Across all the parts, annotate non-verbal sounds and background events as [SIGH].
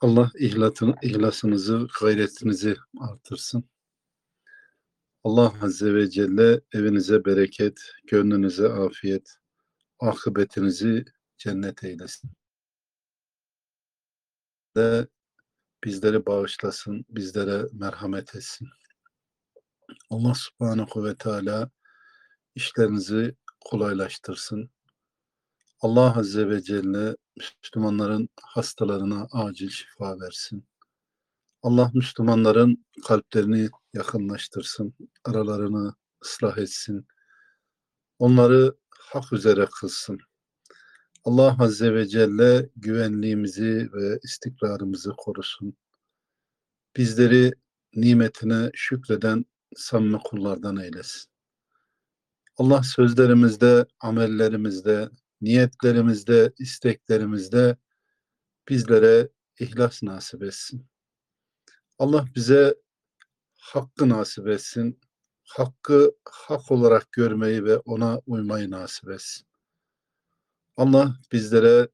Allah ihlatını, ihlasınızı, gayretinizi artırsın. Allah Azze ve Celle evinize bereket, gönlünüze afiyet, akıbetinizi cennet eylesin. Ve bizleri bağışlasın, bizlere merhamet etsin. Allah subhanahu ve teala işlerinizi kolaylaştırsın. Allah Azze ve Celle Müslümanların hastalarına acil şifa versin. Allah Müslümanların kalplerini yakınlaştırsın, aralarını ıslah etsin. Onları hak üzere kılsın. Allah Azze ve Celle güvenliğimizi ve istikrarımızı korusun. Bizleri nimetine şükreden samimi kullardan eylesin. Allah sözlerimizde, amellerimizde, niyetlerimizde, isteklerimizde bizlere ihlas nasip etsin. Allah bize hakkı nasip etsin. Hakkı hak olarak görmeyi ve ona uymayı nasip etsin. Allah bizlere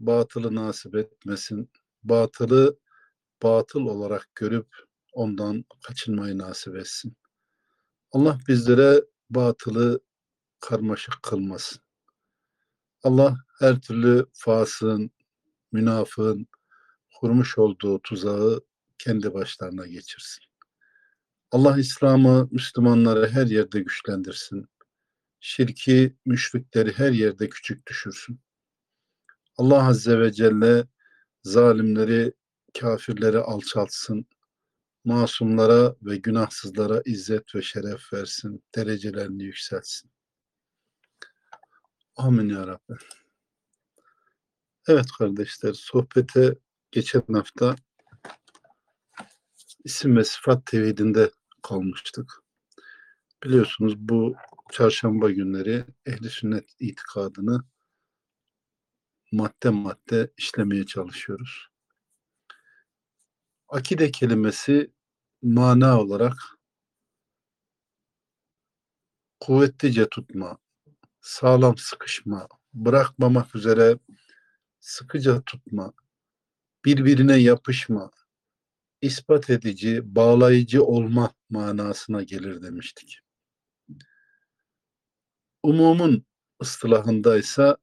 batılı nasip etmesin. Batılı batıl olarak görüp ondan kaçınmayı nasip etsin. Allah bizlere batılı karmaşık kılmasın. Allah her türlü fasığın, münafığın kurmuş olduğu tuzağı kendi başlarına geçirsin. Allah İslam'ı, Müslümanları her yerde güçlendirsin. Şirki, müşrikleri her yerde küçük düşürsün. Allah Azze ve Celle zalimleri, kafirleri alçaltsın. Masumlara ve günahsızlara izzet ve şeref versin. Derecelerini yükseltsin. Amin ya Rabbi. Evet kardeşler, sohbete geçen hafta isim ve sıfat tevhidinde kalmıştık. Biliyorsunuz bu çarşamba günleri ehli sünnet itikadını madde madde işlemeye çalışıyoruz. Akide kelimesi mana olarak kuvvetlice tutma, sağlam sıkışma, bırakmamak üzere sıkıca tutma, birbirine yapışma, ispat edici, bağlayıcı olma manasına gelir demiştik. Umumun ıstılahında ise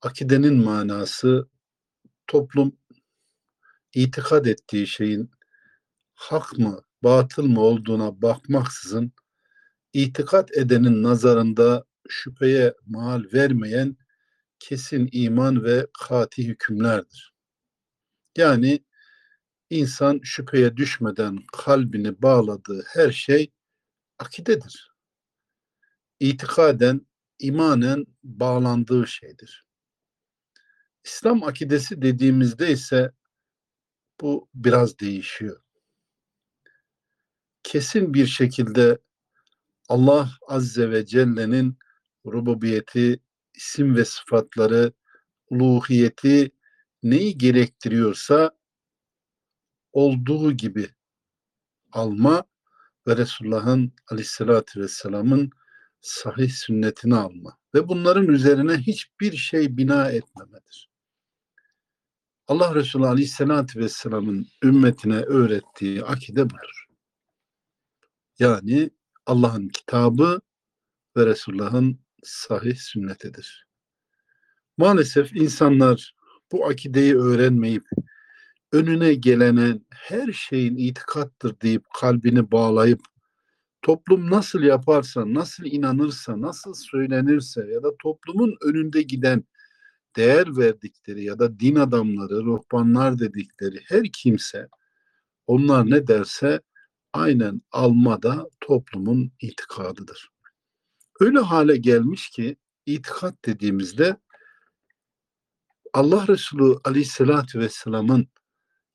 akidenin manası toplum itikad ettiği şeyin hak mı, batıl mı olduğuna bakmaksızın itikat edenin nazarında şüpheye mal vermeyen kesin iman ve kati hükümlerdir. Yani insan şüpheye düşmeden kalbini bağladığı her şey akidedir. İtikaden, imanen bağlandığı şeydir. İslam akidesi dediğimizde ise bu biraz değişiyor. Kesin bir şekilde Allah Azze ve Celle'nin rububiyeti, isim ve sıfatları, uluhiyeti neyi gerektiriyorsa olduğu gibi alma ve Resulullah'ın aleyhissalatü vesselamın sahih sünnetini alma ve bunların üzerine hiçbir şey bina etmemedir. Allah Resulü aleyhissalatü vesselamın ümmetine öğrettiği akide budur. Yani Allah'ın kitabı ve Resulullah'ın sahih sünnetidir. Maalesef insanlar bu akideyi öğrenmeyip önüne gelenen her şeyin itikattır deyip kalbini bağlayıp toplum nasıl yaparsa, nasıl inanırsa, nasıl söylenirse ya da toplumun önünde giden değer verdikleri ya da din adamları, ruhbanlar dedikleri her kimse onlar ne derse aynen alma da toplumun itikadıdır. Öyle hale gelmiş ki itikat dediğimizde Allah Resulü Aleyhisselatü Vesselam'ın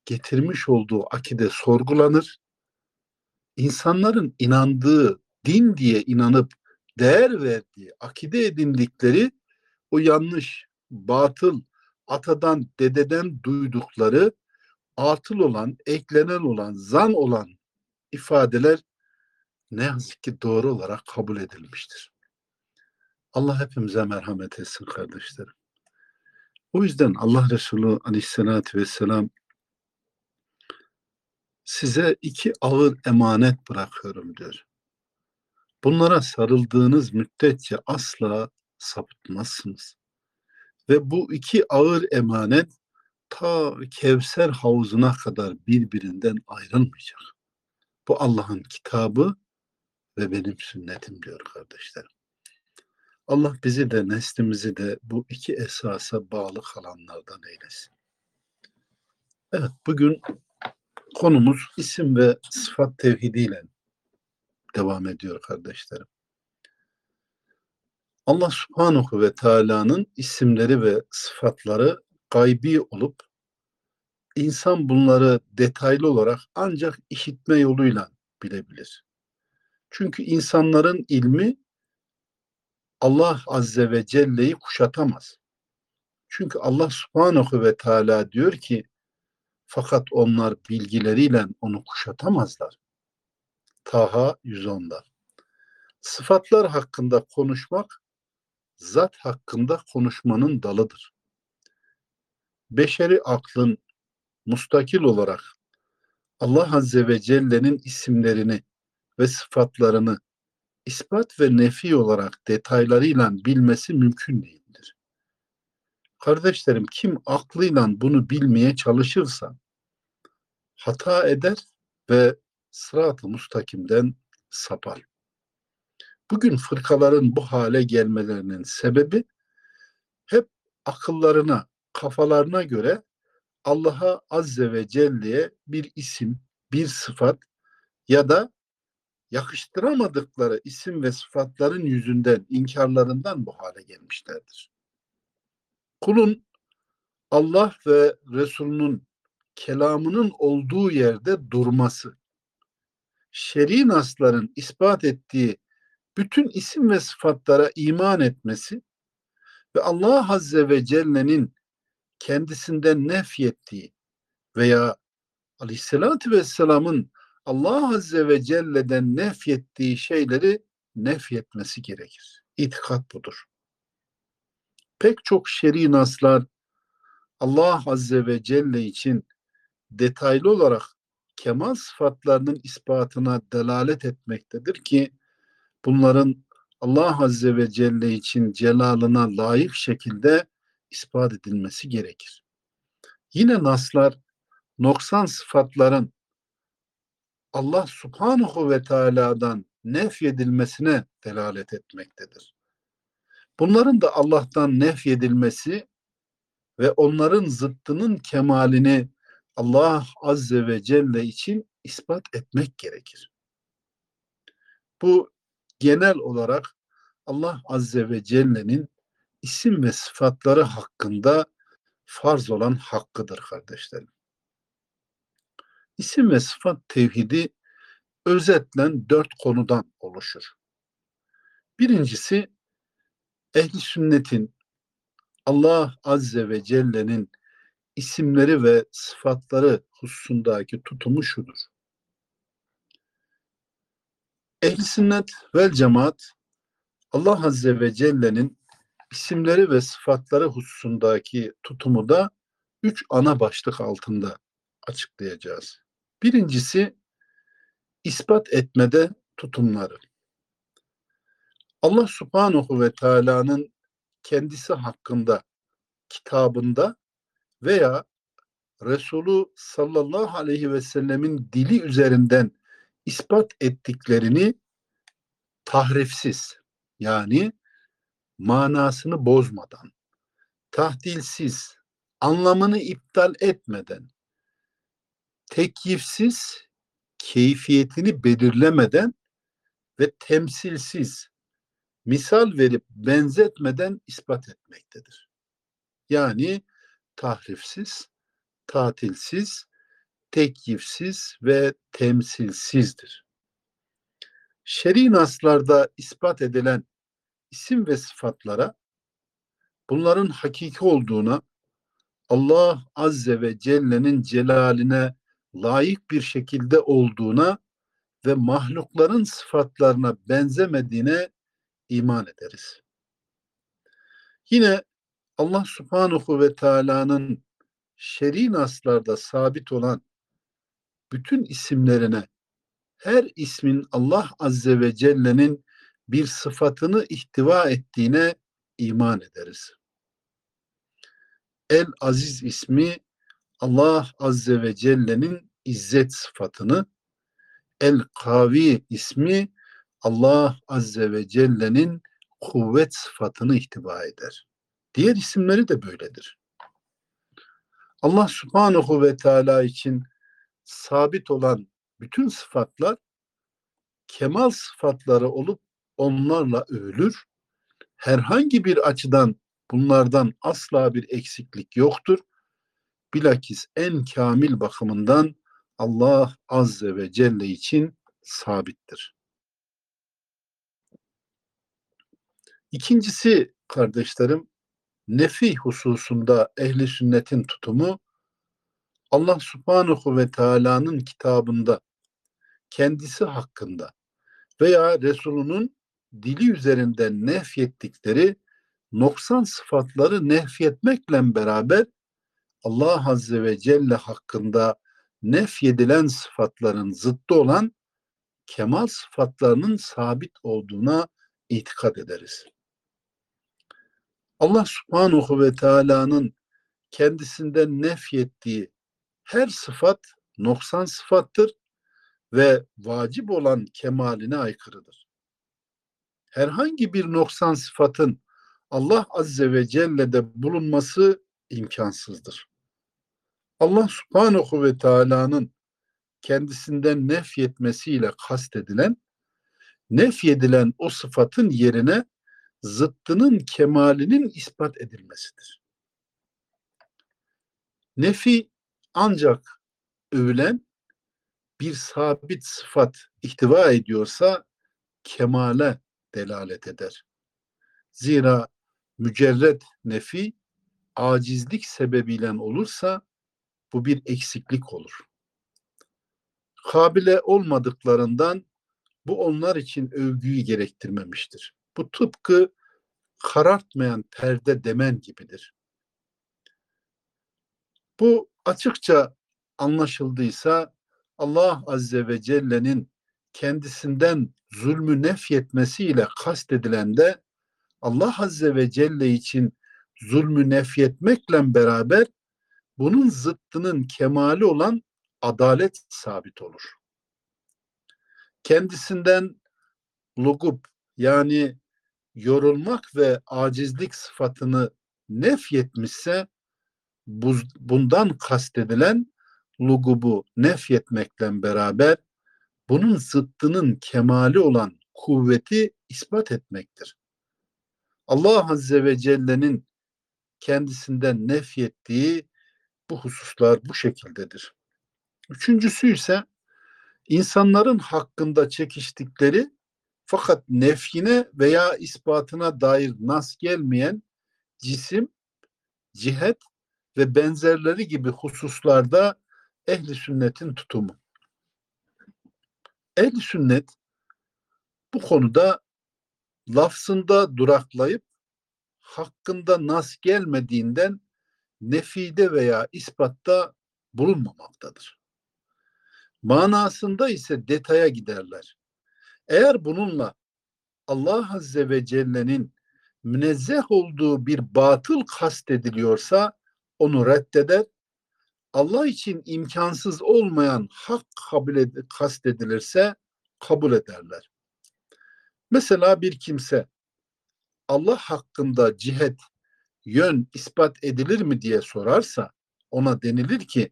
getirmiş olduğu akide sorgulanır. İnsanların inandığı, din diye inanıp değer verdiği, akide edindikleri o yanlış, batıl, atadan, dededen duydukları atıl olan, eklenen olan, zan olan ifadeler ne yazık ki doğru olarak kabul edilmiştir. Allah hepimize merhamet etsin kardeşlerim. O yüzden Allah Resulü aleyhissalatü vesselam size iki ağır emanet bırakıyorum diyor. Bunlara sarıldığınız müddetçe asla sapıtmazsınız. Ve bu iki ağır emanet ta Kevser havuzuna kadar birbirinden ayrılmayacak. Bu Allah'ın kitabı ve benim sünnetim diyor kardeşlerim. Allah bizi de neslimizi de bu iki esasa bağlı kalanlardan eylesin. Evet bugün konumuz isim ve sıfat tevhidiyle devam ediyor kardeşlerim. Allah subhanahu ve teala'nın isimleri ve sıfatları gaybi olup insan bunları detaylı olarak ancak işitme yoluyla bilebilir. Çünkü insanların ilmi Allah Azze ve Celle'yi kuşatamaz. Çünkü Allah Subhanahu ve Teala diyor ki fakat onlar bilgileriyle onu kuşatamazlar. Taha 110'da. Sıfatlar hakkında konuşmak zat hakkında konuşmanın dalıdır. Beşeri aklın mustakil olarak Allah Azze ve Celle'nin isimlerini ve sıfatlarını ispat ve nefi olarak detaylarıyla bilmesi mümkün değildir. Kardeşlerim kim aklıyla bunu bilmeye çalışırsa hata eder ve sırat-ı mustakimden sapar. Bugün fırkaların bu hale gelmelerinin sebebi hep akıllarına, kafalarına göre Allah'a Azze ve Celle'ye bir isim, bir sıfat ya da yakıştıramadıkları isim ve sıfatların yüzünden, inkarlarından bu hale gelmişlerdir. Kulun Allah ve Resulünün kelamının olduğu yerde durması, şer'i nasların ispat ettiği bütün isim ve sıfatlara iman etmesi ve Allah Azze ve Celle'nin kendisinden nefyettiği veya Aleyhisselatü Vesselam'ın Allah Azze ve Celle'den nefyettiği şeyleri nefyetmesi gerekir. İtikat budur. Pek çok şer'i naslar Allah Azze ve Celle için detaylı olarak kemal sıfatlarının ispatına delalet etmektedir ki bunların Allah Azze ve Celle için celalına layık şekilde ispat edilmesi gerekir. Yine naslar noksan sıfatların Allah subhanahu ve teala'dan nefyedilmesine delalet etmektedir. Bunların da Allah'tan nefyedilmesi ve onların zıttının kemalini Allah azze ve celle için ispat etmek gerekir. Bu genel olarak Allah azze ve celle'nin isim ve sıfatları hakkında farz olan hakkıdır kardeşlerim. İsim ve sıfat tevhidi özetlen dört konudan oluşur. Birincisi ehli sünnetin Allah Azze ve Celle'nin isimleri ve sıfatları hususundaki tutumu şudur. Ehli sünnet vel cemaat Allah Azze ve Celle'nin isimleri ve sıfatları hususundaki tutumu da üç ana başlık altında açıklayacağız. Birincisi ispat etmede tutumları. Allah Subhanahu ve Teala'nın kendisi hakkında kitabında veya Resulü sallallahu aleyhi ve sellemin dili üzerinden ispat ettiklerini tahrifsiz yani manasını bozmadan, tahdilsiz, anlamını iptal etmeden, tekyifsiz, keyfiyetini belirlemeden ve temsilsiz, misal verip benzetmeden ispat etmektedir. Yani tahrifsiz, tatilsiz, tekyifsiz ve temsilsizdir. Şer'i naslarda ispat edilen isim ve sıfatlara bunların hakiki olduğuna Allah Azze ve Celle'nin celaline layık bir şekilde olduğuna ve mahlukların sıfatlarına benzemediğine iman ederiz. Yine Allah Subhanahu ve Teala'nın şer'i naslarda sabit olan bütün isimlerine her ismin Allah Azze ve Celle'nin bir sıfatını ihtiva ettiğine iman ederiz. El Aziz ismi Allah Azze ve Celle'nin izzet sıfatını, El Kavi ismi Allah Azze ve Celle'nin kuvvet sıfatını ihtiva eder. Diğer isimleri de böyledir. Allah Subhanahu ve Teala için sabit olan bütün sıfatlar kemal sıfatları olup onlarla övülür. Herhangi bir açıdan bunlardan asla bir eksiklik yoktur. Bilakis en kamil bakımından Allah Azze ve Celle için sabittir. İkincisi kardeşlerim, nefi hususunda ehli sünnetin tutumu Allah subhanahu ve teala'nın kitabında kendisi hakkında veya Resulünün dili üzerinden nefyettikleri noksan sıfatları nefyetmekle beraber Allah Azze ve Celle hakkında nefyedilen sıfatların zıttı olan kemal sıfatlarının sabit olduğuna itikad ederiz. Allah Subhanahu ve Teala'nın kendisinden nefyettiği her sıfat noksan sıfattır ve vacip olan kemaline aykırıdır. Herhangi bir noksan sıfatın Allah Azze ve Celle'de bulunması imkansızdır. Allah Subhanahu ve Teala'nın kendisinden nefyetmesiyle kastedilen, nefyedilen o sıfatın yerine zıttının kemalinin ispat edilmesidir. Nefi ancak övülen bir sabit sıfat ihtiva ediyorsa kemale delalet eder. Zira mücerret nefi acizlik sebebiyle olursa bu bir eksiklik olur. Kabile olmadıklarından bu onlar için övgüyü gerektirmemiştir. Bu tıpkı karartmayan perde demen gibidir. Bu açıkça anlaşıldıysa Allah Azze ve Celle'nin kendisinden zulmü nefyetmesiyle kastedilen de Allah Azze ve Celle için zulmü nefyetmekle beraber bunun zıttının kemali olan adalet sabit olur. Kendisinden lugub yani yorulmak ve acizlik sıfatını nefyetmişse bundan kastedilen lugubu nefyetmekle beraber bunun zıttının kemali olan kuvveti ispat etmektir. Allah Azze ve Celle'nin kendisinden nefyettiği bu hususlar bu şekildedir. Üçüncüsü ise insanların hakkında çekiştikleri fakat nefyine veya ispatına dair nas gelmeyen cisim, cihet ve benzerleri gibi hususlarda ehli sünnetin tutumu. Ehli sünnet bu konuda lafzında duraklayıp hakkında nas gelmediğinden nefide veya ispatta bulunmamaktadır. Manasında ise detaya giderler. Eğer bununla Allah Azze ve Celle'nin münezzeh olduğu bir batıl kastediliyorsa onu reddeder. Allah için imkansız olmayan hak kabul ed- kastedilirse kabul ederler. Mesela bir kimse Allah hakkında cihet, yön ispat edilir mi diye sorarsa ona denilir ki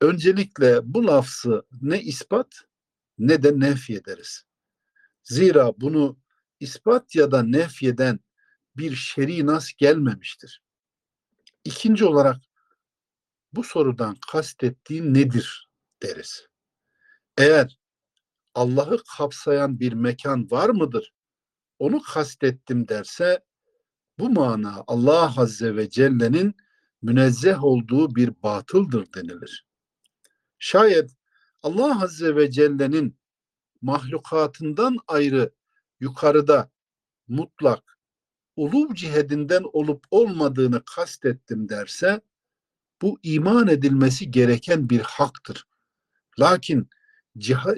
öncelikle bu lafzı ne ispat ne de nefy ederiz. Zira bunu ispat ya da nefyeden bir şer'i nas gelmemiştir. İkinci olarak bu sorudan kastettiğin nedir deriz. Eğer Allah'ı kapsayan bir mekan var mıdır? Onu kastettim derse bu mana Allah Azze ve Celle'nin münezzeh olduğu bir batıldır denilir. Şayet Allah Azze ve Celle'nin mahlukatından ayrı yukarıda mutlak uluv cihedinden olup olmadığını kastettim derse bu iman edilmesi gereken bir haktır. Lakin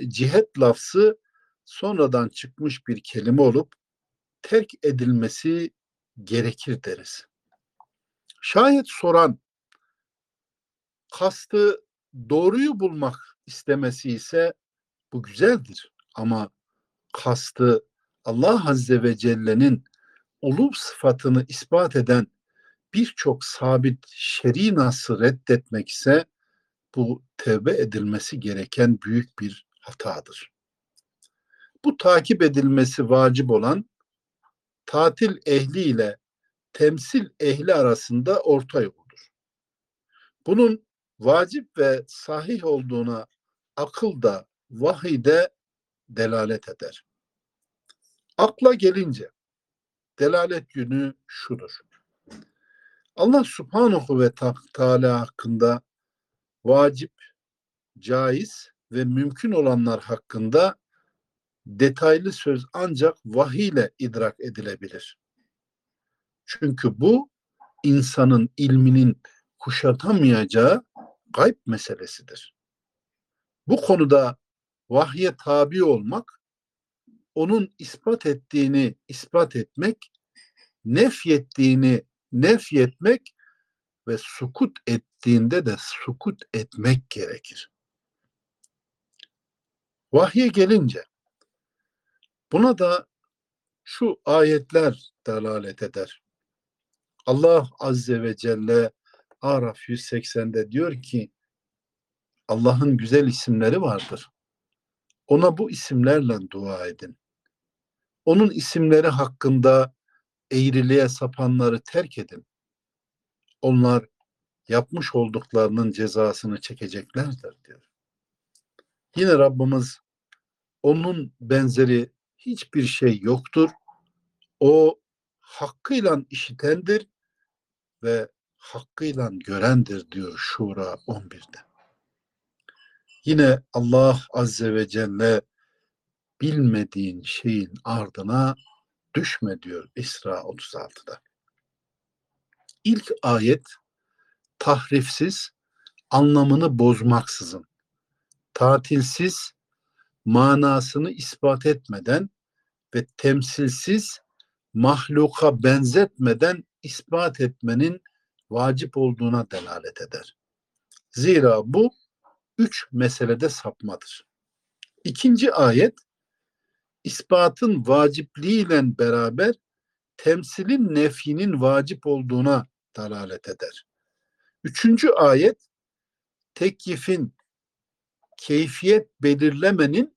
cihet lafzı sonradan çıkmış bir kelime olup terk edilmesi gerekir deriz. Şayet soran kastı doğruyu bulmak istemesi ise bu güzeldir. Ama kastı Allah Azze ve Celle'nin ulup sıfatını ispat eden birçok sabit şer'i nası reddetmek ise bu tevbe edilmesi gereken büyük bir hatadır. Bu takip edilmesi vacip olan tatil ehli ile temsil ehli arasında orta yoldur. Bunun vacip ve sahih olduğuna akıl da vahide delalet eder. Akla gelince delalet yönü şudur. Allah subhanahu ve teala hakkında vacip, caiz ve mümkün olanlar hakkında detaylı söz ancak vahiy ile idrak edilebilir. Çünkü bu insanın ilminin kuşatamayacağı gayb meselesidir. Bu konuda vahye tabi olmak, onun ispat ettiğini ispat etmek, nefyettiğini nefyetmek ve sukut ettiğinde de sukut etmek gerekir. Vahye gelince buna da şu ayetler delalet eder. Allah Azze ve Celle Araf 180'de diyor ki Allah'ın güzel isimleri vardır. Ona bu isimlerle dua edin. Onun isimleri hakkında eğriliğe sapanları terk edin. Onlar yapmış olduklarının cezasını çekeceklerdir diyor. Yine Rabbimiz onun benzeri hiçbir şey yoktur. O hakkıyla işitendir ve hakkıyla görendir diyor Şura 11'de. Yine Allah Azze ve Celle bilmediğin şeyin ardına düşme diyor İsra 36'da. İlk ayet tahrifsiz, anlamını bozmaksızın, tatilsiz, manasını ispat etmeden ve temsilsiz, mahluka benzetmeden ispat etmenin vacip olduğuna delalet eder. Zira bu üç meselede sapmadır. İkinci ayet ispatın vacipliğiyle beraber temsilin nefinin vacip olduğuna dalalet eder. Üçüncü ayet tekyifin keyfiyet belirlemenin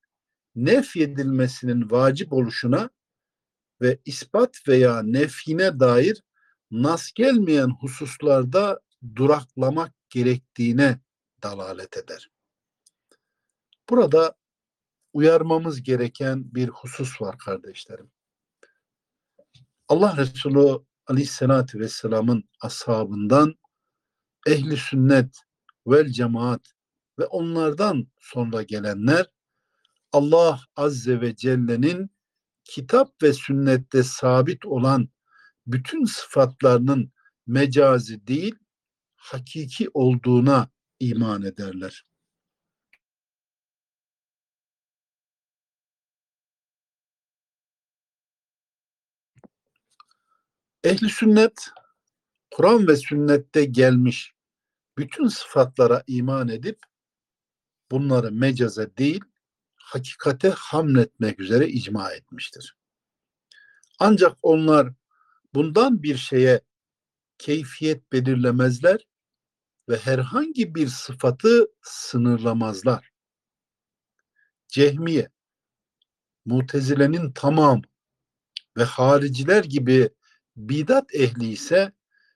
nefyedilmesinin vacip oluşuna ve ispat veya nefine dair nas gelmeyen hususlarda duraklamak gerektiğine dalalet eder. Burada uyarmamız gereken bir husus var kardeşlerim. Allah Resulü Aleyhisselatü Vesselam'ın ashabından ehli sünnet vel cemaat ve onlardan sonra gelenler Allah Azze ve Celle'nin kitap ve sünnette sabit olan bütün sıfatlarının mecazi değil, hakiki olduğuna iman ederler. Ehli sünnet Kur'an ve sünnette gelmiş bütün sıfatlara iman edip bunları mecaze değil hakikate hamletmek üzere icma etmiştir. Ancak onlar bundan bir şeye keyfiyet belirlemezler ve herhangi bir sıfatı sınırlamazlar. Cehmiye, Mutezile'nin tamamı ve hariciler gibi bidat ehli ise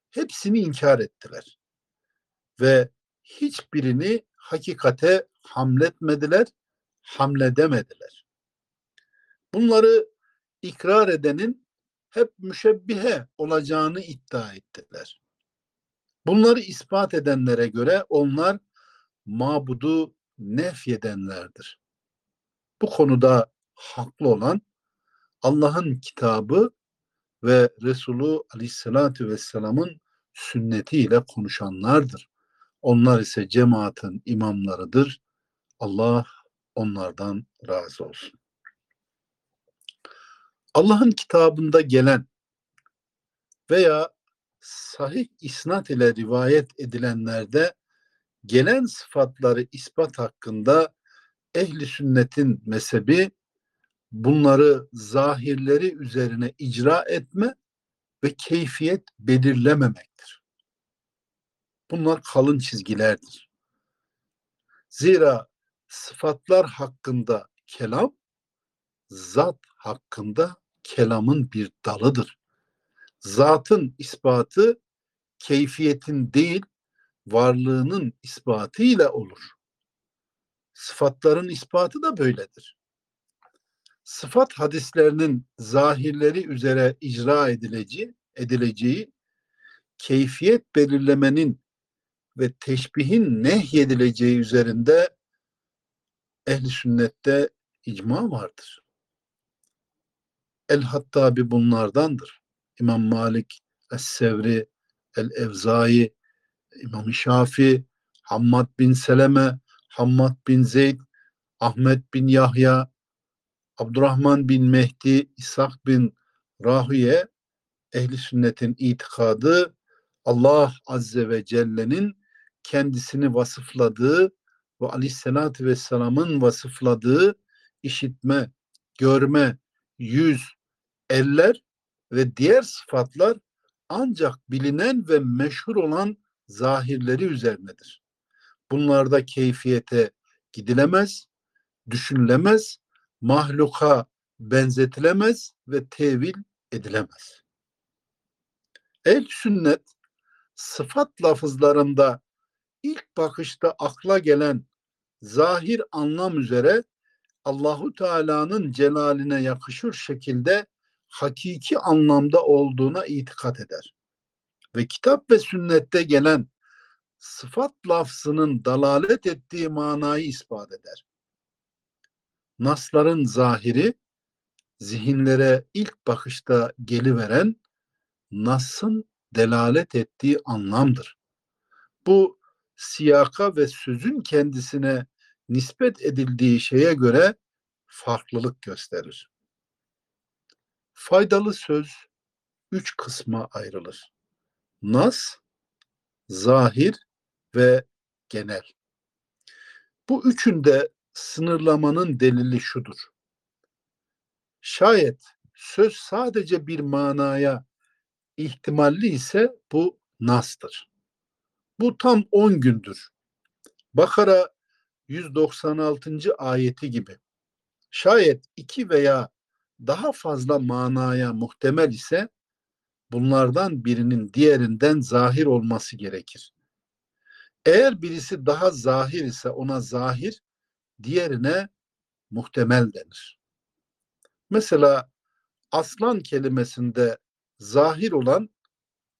hepsini inkar ettiler. Ve hiçbirini hakikate hamletmediler, hamledemediler. Bunları ikrar edenin hep müşebbihe olacağını iddia ettiler. Bunları ispat edenlere göre onlar mabudu nefyedenlerdir. Bu konuda haklı olan Allah'ın kitabı ve Resulü Aleyhisselatü Vesselam'ın sünnetiyle konuşanlardır. Onlar ise cemaatin imamlarıdır. Allah onlardan razı olsun. Allah'ın kitabında gelen veya sahih isnat ile rivayet edilenlerde gelen sıfatları ispat hakkında ehli sünnetin mezhebi bunları zahirleri üzerine icra etme ve keyfiyet belirlememektir. Bunlar kalın çizgilerdir. Zira sıfatlar hakkında kelam, zat hakkında kelamın bir dalıdır. Zatın ispatı keyfiyetin değil, varlığının ispatı ile olur. Sıfatların ispatı da böyledir. Sıfat hadislerinin zahirleri üzere icra edileceği, edileceği keyfiyet belirlemenin ve teşbihin nehyedileceği üzerinde ehli sünnette icma vardır. El-Hattabi bunlardandır. İmam Malik, Es-Sevri, El-Evzai, İmam Şafi, Hammad bin Seleme, Hammad bin Zeyd, Ahmet bin Yahya, Abdurrahman bin Mehdi, İshak bin Rahiye, ehli sünnetin itikadı Allah Azze ve Celle'nin kendisini vasıfladığı ve aleyhissalatü vesselamın vasıfladığı işitme, görme, yüz, eller ve diğer sıfatlar ancak bilinen ve meşhur olan zahirleri üzerinedir. Bunlarda keyfiyete gidilemez, düşünülemez, mahluka benzetilemez ve tevil edilemez. El sünnet sıfat lafızlarında ilk bakışta akla gelen zahir anlam üzere Allahu Teala'nın celaline yakışır şekilde hakiki anlamda olduğuna itikat eder. Ve kitap ve sünnette gelen sıfat lafzının dalalet ettiği manayı ispat eder. Nasların zahiri zihinlere ilk bakışta geliveren Nas'ın delalet ettiği anlamdır. Bu siyaka ve sözün kendisine nispet edildiği şeye göre farklılık gösterir. Faydalı söz üç kısma ayrılır. Nas, zahir ve genel. Bu üçünde sınırlamanın delili şudur. Şayet söz sadece bir manaya ihtimalli ise bu nastır. Bu tam 10 gündür. Bakara 196. ayeti gibi. Şayet iki veya daha fazla manaya muhtemel ise bunlardan birinin diğerinden zahir olması gerekir. Eğer birisi daha zahir ise ona zahir, diğerine muhtemel denir. Mesela aslan kelimesinde zahir olan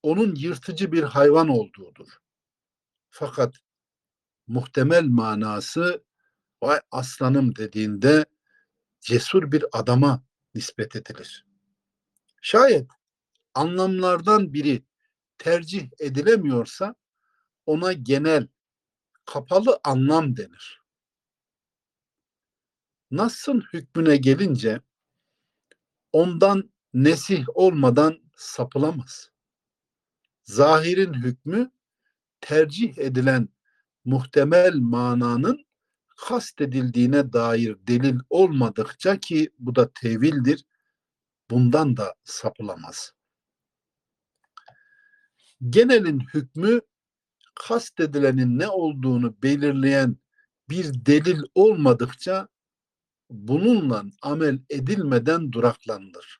onun yırtıcı bir hayvan olduğudur. Fakat muhtemel manası vay aslanım dediğinde cesur bir adama nispet edilir. Şayet anlamlardan biri tercih edilemiyorsa ona genel kapalı anlam denir. Nas'ın hükmüne gelince ondan nesih olmadan sapılamaz. Zahirin hükmü tercih edilen muhtemel mananın kastedildiğine dair delil olmadıkça ki bu da tevildir, bundan da sapılamaz. Genelin hükmü kastedilenin ne olduğunu belirleyen bir delil olmadıkça bununla amel edilmeden duraklanılır.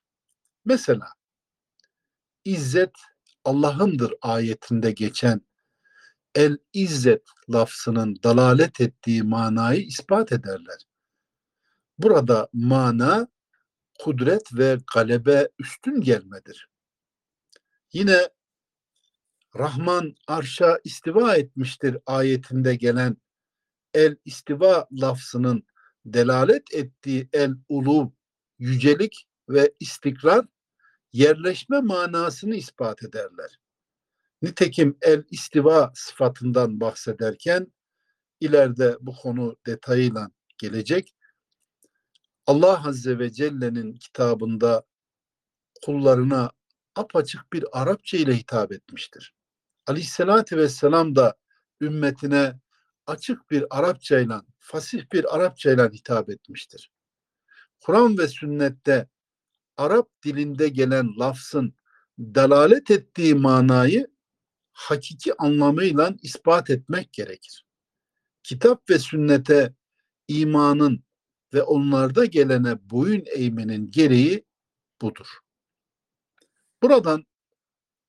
Mesela İzzet Allah'ındır ayetinde geçen el izzet lafzının dalalet ettiği manayı ispat ederler. Burada mana kudret ve galebe üstün gelmedir. Yine Rahman arşa istiva etmiştir ayetinde gelen el istiva lafzının delalet ettiği el ulu yücelik ve istikrar yerleşme manasını ispat ederler. Nitekim el istiva sıfatından bahsederken ileride bu konu detayıyla gelecek. Allah Azze ve Celle'nin kitabında kullarına apaçık bir Arapça ile hitap etmiştir. Aleyhisselatü Vesselam da ümmetine açık bir Arapçayla, fasih bir Arapçayla hitap etmiştir. Kur'an ve sünnette Arap dilinde gelen lafzın dalalet ettiği manayı hakiki anlamıyla ispat etmek gerekir. Kitap ve sünnete imanın ve onlarda gelene boyun eğmenin gereği budur. Buradan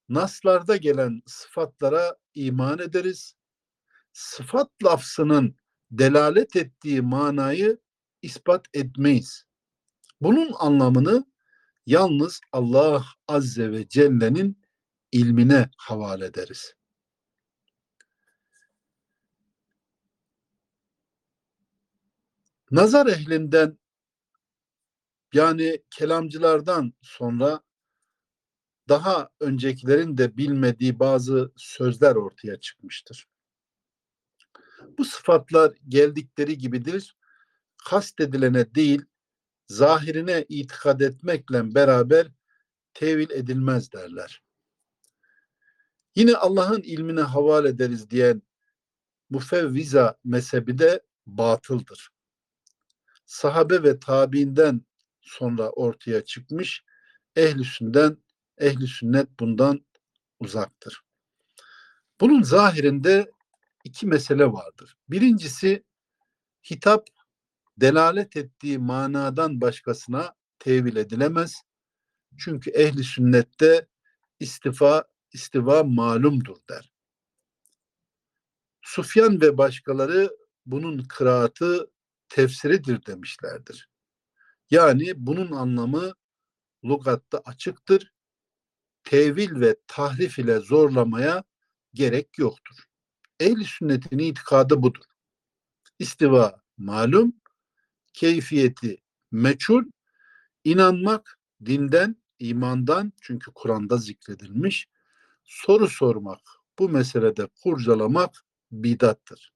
naslarda gelen sıfatlara iman ederiz. Sıfat lafzının delalet ettiği manayı ispat etmeyiz. Bunun anlamını yalnız Allah Azze ve Celle'nin ilmine havale ederiz. Nazar ehlinden yani kelamcılardan sonra daha öncekilerin de bilmediği bazı sözler ortaya çıkmıştır. Bu sıfatlar geldikleri gibidir. Kastedilene değil, zahirine itikad etmekle beraber tevil edilmez derler. Yine Allah'ın ilmine havale ederiz diyen mufevviza mezhebi de batıldır. Sahabe ve tabiinden sonra ortaya çıkmış ehli sünnet, ehli sünnet bundan uzaktır. Bunun zahirinde iki mesele vardır. Birincisi hitap delalet ettiği manadan başkasına tevil edilemez. Çünkü ehli sünnette istifa istiva malumdur der. Sufyan ve başkaları bunun kıraatı tefsiridir demişlerdir. Yani bunun anlamı lugatta açıktır. Tevil ve tahrif ile zorlamaya gerek yoktur. Ehli sünnetin itikadı budur. İstiva malum, keyfiyeti meçhul, inanmak dinden, imandan çünkü Kur'an'da zikredilmiş, soru sormak, bu meselede kurcalamak bidattır.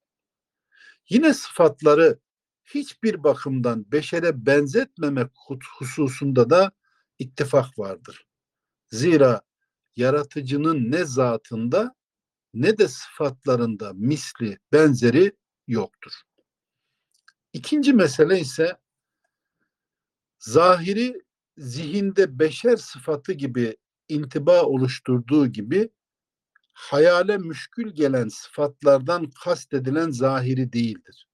Yine sıfatları hiçbir bakımdan beşere benzetmemek hususunda da ittifak vardır. Zira yaratıcının ne zatında ne de sıfatlarında misli, benzeri yoktur. İkinci mesele ise zahiri zihinde beşer sıfatı gibi intiba oluşturduğu gibi hayale müşkül gelen sıfatlardan kastedilen zahiri değildir.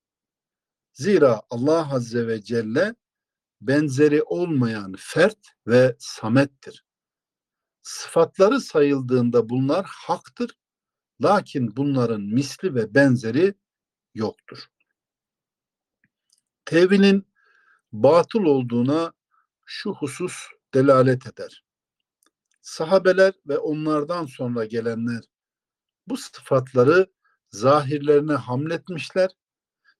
Zira Allah Azze ve Celle benzeri olmayan fert ve samettir. Sıfatları sayıldığında bunlar haktır. Lakin bunların misli ve benzeri yoktur. Tevilin batıl olduğuna şu husus delalet eder sahabeler ve onlardan sonra gelenler bu sıfatları zahirlerine hamletmişler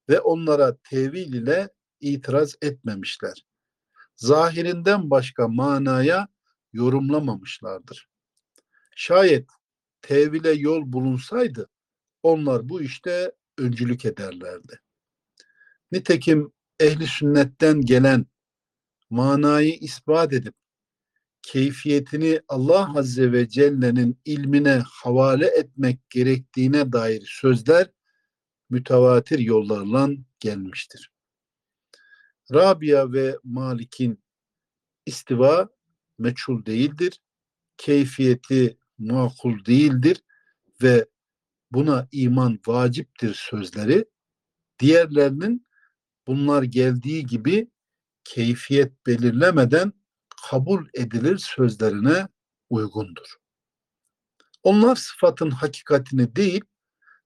ve onlara tevil ile itiraz etmemişler. Zahirinden başka manaya yorumlamamışlardır. Şayet tevile yol bulunsaydı onlar bu işte öncülük ederlerdi. Nitekim ehli sünnetten gelen manayı ispat edip keyfiyetini Allah Azze ve Celle'nin ilmine havale etmek gerektiğine dair sözler mütevatir yollarla gelmiştir. Rabia ve Malik'in istiva meçhul değildir. Keyfiyeti makul değildir ve buna iman vaciptir sözleri diğerlerinin bunlar geldiği gibi keyfiyet belirlemeden kabul edilir sözlerine uygundur. Onlar sıfatın hakikatini değil,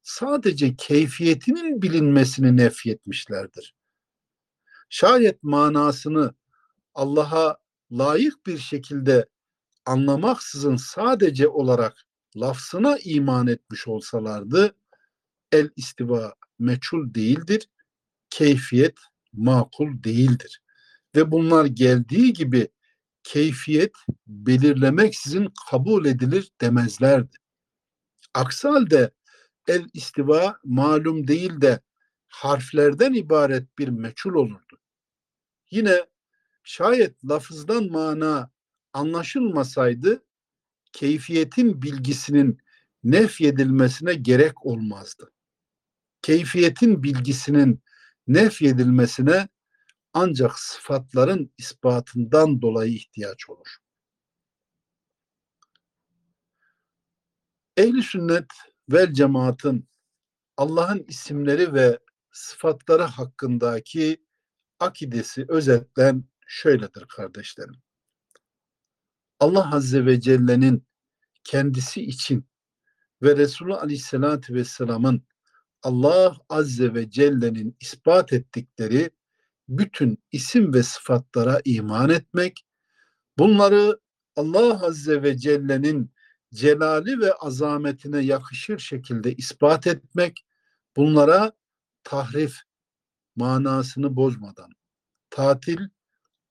sadece keyfiyetinin bilinmesini nefyetmişlerdir. Şayet manasını Allah'a layık bir şekilde anlamaksızın sadece olarak lafzına iman etmiş olsalardı el istiva meçhul değildir, keyfiyet makul değildir. Ve bunlar geldiği gibi keyfiyet belirlemeksizin kabul edilir demezlerdi. Aksi halde el istiva malum değil de harflerden ibaret bir meçhul olurdu. Yine şayet lafızdan mana anlaşılmasaydı keyfiyetin bilgisinin nefyedilmesine gerek olmazdı. Keyfiyetin bilgisinin nefyedilmesine ancak sıfatların ispatından dolayı ihtiyaç olur. Ehli sünnet vel cemaatın Allah'ın isimleri ve sıfatları hakkındaki akidesi özetlen şöyledir kardeşlerim. Allah Azze ve Celle'nin kendisi için ve Resulü Aleyhisselatü Vesselam'ın Allah Azze ve Celle'nin ispat ettikleri bütün isim ve sıfatlara iman etmek, bunları Allah Azze ve Celle'nin celali ve azametine yakışır şekilde ispat etmek, bunlara tahrif manasını bozmadan, tatil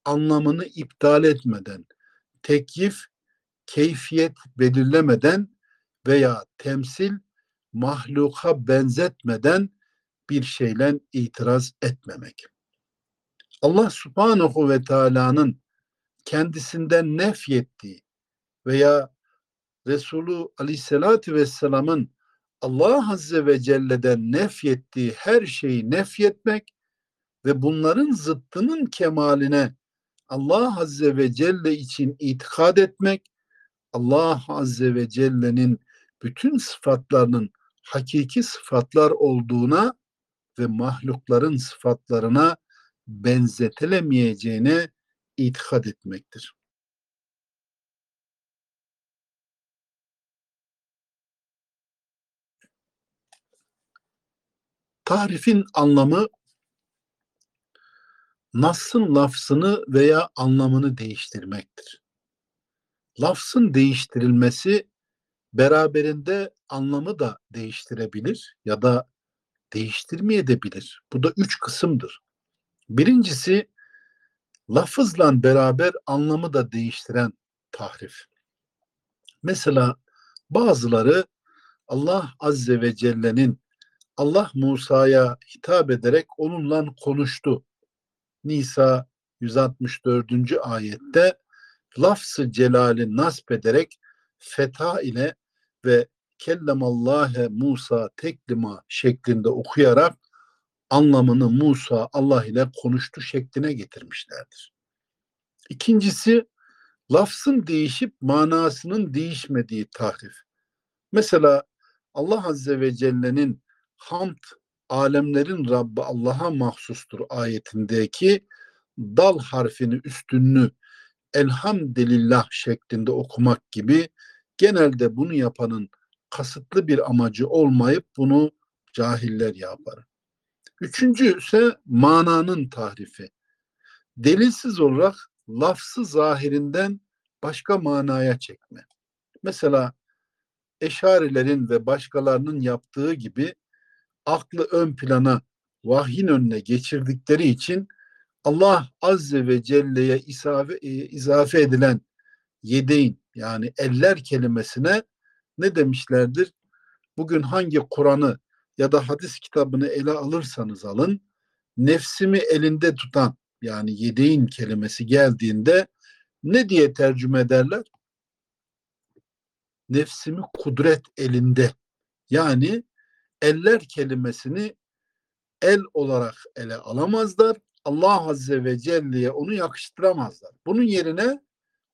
anlamını iptal etmeden, tekyif keyfiyet belirlemeden veya temsil mahluka benzetmeden bir şeyle itiraz etmemek. Allah subhanahu ve teala'nın kendisinden nefyettiği veya Resulü aleyhissalatü vesselamın Allah Azze ve Celle'den nefyettiği her şeyi nefyetmek ve bunların zıttının kemaline Allah Azze ve Celle için itikad etmek, Allah Azze ve Celle'nin bütün sıfatlarının hakiki sıfatlar olduğuna ve mahlukların sıfatlarına benzetilemeyeceğine itikad etmektir. Tarifin anlamı Nas'ın lafzını veya anlamını değiştirmektir. Lafzın değiştirilmesi beraberinde anlamı da değiştirebilir ya da değiştirmeyebilir. Bu da üç kısımdır. Birincisi lafızla beraber anlamı da değiştiren tahrif. Mesela bazıları Allah Azze ve Celle'nin Allah Musa'ya hitap ederek onunla konuştu Nisa 164. ayette lafzı celali nasp ederek feta ile ve kellemallâhe Musa teklima şeklinde okuyarak anlamını Musa Allah ile konuştu şekline getirmişlerdir. İkincisi lafzın değişip manasının değişmediği tahrif. Mesela Allah Azze ve Celle'nin hamd alemlerin Rabbi Allah'a mahsustur ayetindeki dal harfini üstünlüğü elhamdülillah şeklinde okumak gibi genelde bunu yapanın kasıtlı bir amacı olmayıp bunu cahiller yapar. Üçüncü ise mananın tahrifi. Delilsiz olarak lafzı zahirinden başka manaya çekme. Mesela eşarilerin ve başkalarının yaptığı gibi aklı ön plana vahyin önüne geçirdikleri için Allah Azze ve Celle'ye e, izafe edilen yedeyn yani eller kelimesine ne demişlerdir? Bugün hangi Kur'an'ı ya da hadis kitabını ele alırsanız alın, nefsimi elinde tutan yani yedeyn kelimesi geldiğinde ne diye tercüme ederler? Nefsimi kudret elinde. Yani eller kelimesini el olarak ele alamazlar. Allah Azze ve Celle'ye onu yakıştıramazlar. Bunun yerine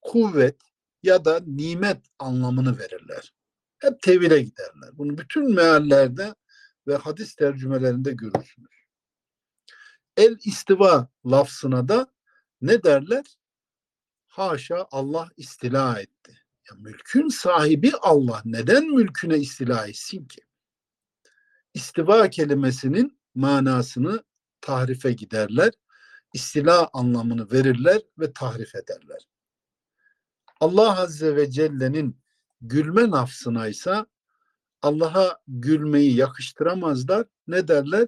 kuvvet ya da nimet anlamını verirler. Hep tevile giderler. Bunu bütün meallerde ve hadis tercümelerinde görürsünüz. El istiva lafzına da ne derler? Haşa Allah istila etti. Ya mülkün sahibi Allah neden mülküne istila etsin ki? İstiva kelimesinin manasını tahrife giderler. İstila anlamını verirler ve tahrif ederler. Allah Azze ve Celle'nin gülme nafsına ise Allah'a gülmeyi yakıştıramazlar. Ne derler?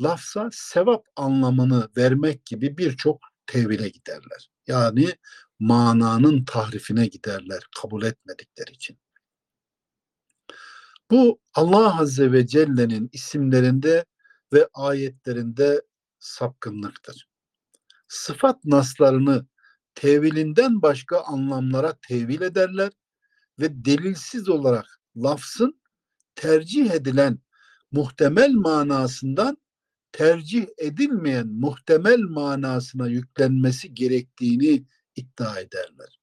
Lafsa sevap anlamını vermek gibi birçok tevhile giderler. Yani mananın tahrifine giderler kabul etmedikleri için. Bu Allah Azze ve Celle'nin isimlerinde ve ayetlerinde sapkınlıktır. Sıfat naslarını tevilinden başka anlamlara tevil ederler ve delilsiz olarak lafzın tercih edilen muhtemel manasından tercih edilmeyen muhtemel manasına yüklenmesi gerektiğini iddia ederler.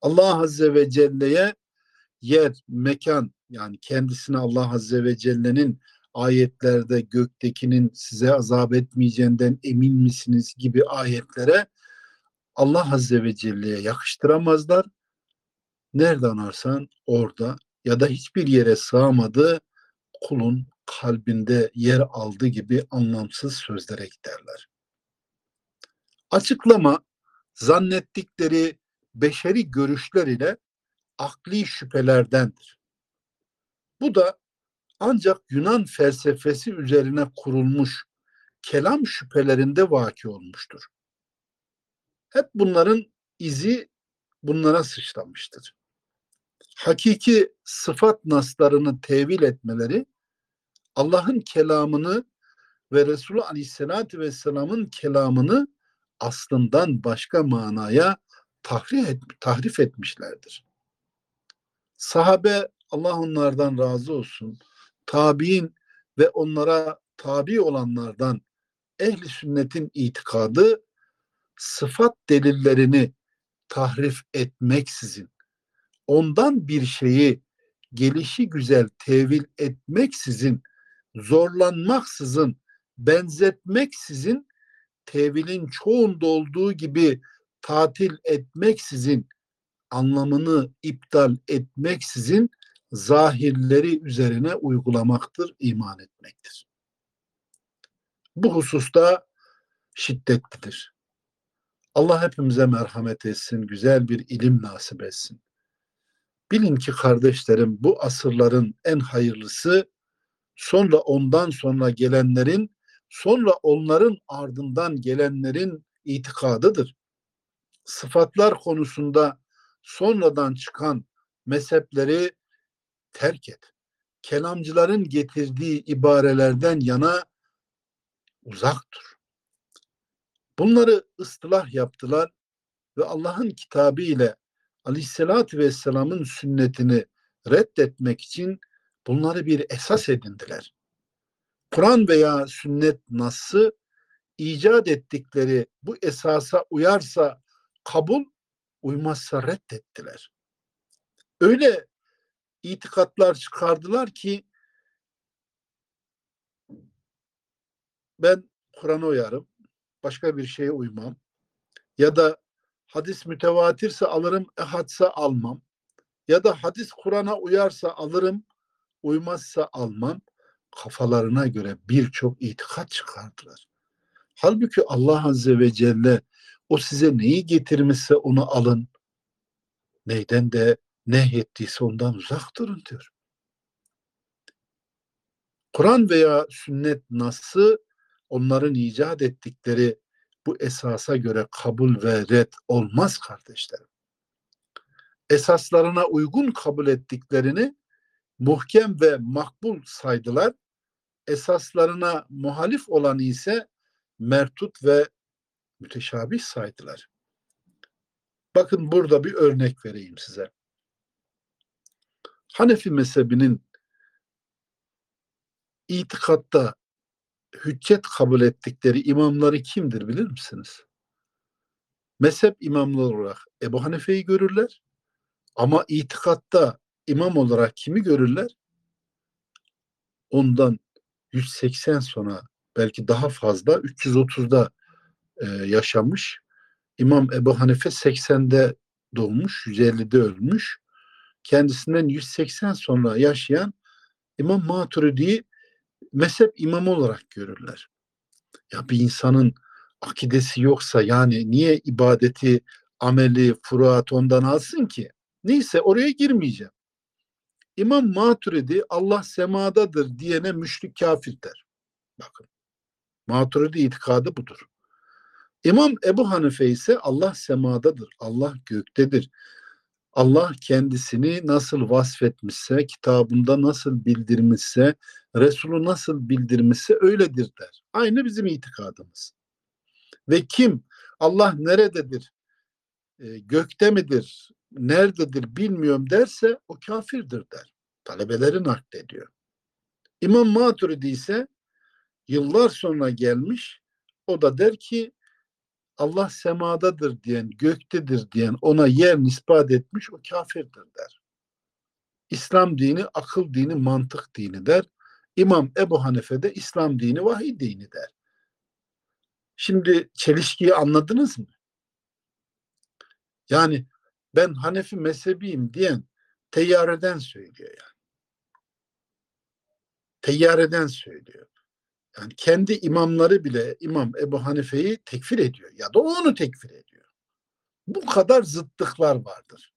Allah Azze ve Celle'ye yer, mekan yani kendisine Allah Azze ve Celle'nin ayetlerde göktekinin size azap etmeyeceğinden emin misiniz gibi ayetlere Allah Azze ve Celle'ye yakıştıramazlar. Nereden arsan orada ya da hiçbir yere sığamadı kulun kalbinde yer aldı gibi anlamsız sözlere giderler. Açıklama zannettikleri beşeri görüşler ile akli şüphelerdendir. Bu da ancak Yunan felsefesi üzerine kurulmuş kelam şüphelerinde vaki olmuştur. Hep bunların izi bunlara sıçramıştır. Hakiki sıfat naslarını tevil etmeleri Allah'ın kelamını ve Resulü Aleyhisselatü Vesselam'ın kelamını aslından başka manaya tahrif, et, tahrif etmişlerdir. Sahabe Allah onlardan razı olsun. Tabi'in ve onlara tabi olanlardan ehli sünnetin itikadı sıfat delillerini tahrif etmeksizin ondan bir şeyi gelişi güzel tevil etmeksizin zorlanmaksızın benzetmeksizin tevilin çoğunda olduğu gibi tatil etmeksizin anlamını iptal etmeksizin zahirleri üzerine uygulamaktır, iman etmektir. Bu hususta şiddetlidir. Allah hepimize merhamet etsin, güzel bir ilim nasip etsin. Bilin ki kardeşlerim bu asırların en hayırlısı sonra ondan sonra gelenlerin sonra onların ardından gelenlerin itikadıdır. Sıfatlar konusunda sonradan çıkan mezhepleri terk et. Kelamcıların getirdiği ibarelerden yana uzak dur. Bunları ıstılah yaptılar ve Allah'ın kitabı ile Aleyhisselatü Vesselam'ın sünnetini reddetmek için bunları bir esas edindiler. Kur'an veya sünnet nasıl icat ettikleri bu esasa uyarsa kabul, uymazsa reddettiler. Öyle itikatlar çıkardılar ki ben Kur'an'a uyarım, başka bir şeye uymam. Ya da hadis mütevatirse alırım, ehadsa almam. Ya da hadis Kur'an'a uyarsa alırım, uymazsa almam. Kafalarına göre birçok itikat çıkardılar. Halbuki Allah Azze ve Celle o size neyi getirmişse onu alın. Neyden de nehyettiyse ondan uzak durun diyor. Kur'an veya sünnet nasıl onların icat ettikleri bu esasa göre kabul ve red olmaz kardeşlerim. Esaslarına uygun kabul ettiklerini muhkem ve makbul saydılar. Esaslarına muhalif olanı ise mertut ve müteşabih saydılar. Bakın burada bir örnek vereyim size. Hanefi mezhebinin itikatta hüccet kabul ettikleri imamları kimdir bilir misiniz? Mezhep imamları olarak Ebu Hanife'yi görürler ama itikatta imam olarak kimi görürler? Ondan 180 sonra belki daha fazla 330'da e, yaşamış. İmam Ebu Hanife 80'de doğmuş, 150'de ölmüş. Kendisinden 180 sonra yaşayan İmam Maturidi'yi mezhep imamı olarak görürler. Ya bir insanın akidesi yoksa yani niye ibadeti, ameli, furuat ondan alsın ki? Neyse oraya girmeyeceğim. İmam Maturidi Allah semadadır diyene müşrik kafir der. Bakın. Maturidi itikadı budur. İmam Ebu Hanife ise Allah semadadır. Allah göktedir. Allah kendisini nasıl vasfetmişse, kitabında nasıl bildirmişse, Resulü nasıl bildirmişse öyledir der. Aynı bizim itikadımız. Ve kim Allah nerededir, e, gökte midir, nerededir bilmiyorum derse o kafirdir der. Talebelerin naklediyor. İmam Maturidi ise yıllar sonra gelmiş o da der ki Allah semadadır diyen, göktedir diyen ona yer nispat etmiş o kafirdir der. İslam dini akıl dini, mantık dini der. İmam Ebu Hanife de İslam dini vahiy dini der. Şimdi çelişkiyi anladınız mı? Yani ben Hanefi mezhebiyim diyen teyyareden söylüyor yani. Teyyareden söylüyor. Yani kendi imamları bile İmam Ebu Hanife'yi tekfir ediyor ya da onu tekfir ediyor. Bu kadar zıtlıklar vardır.